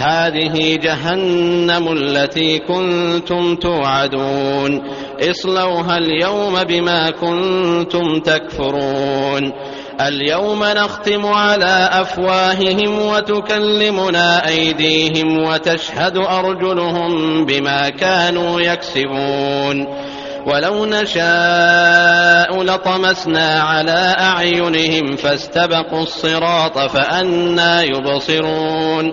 هذه جهنم التي كنتم توعدون. اصلوها اليوم بما كنتم تكفرون. اليوم نختم على أفواههم وتكلمنا أيديهم وتشهد أرجلهم بما كانوا يكسبون. ولو نشاء لطمسنا على أعينهم فاستبقوا الصراط فأنا يبصرون.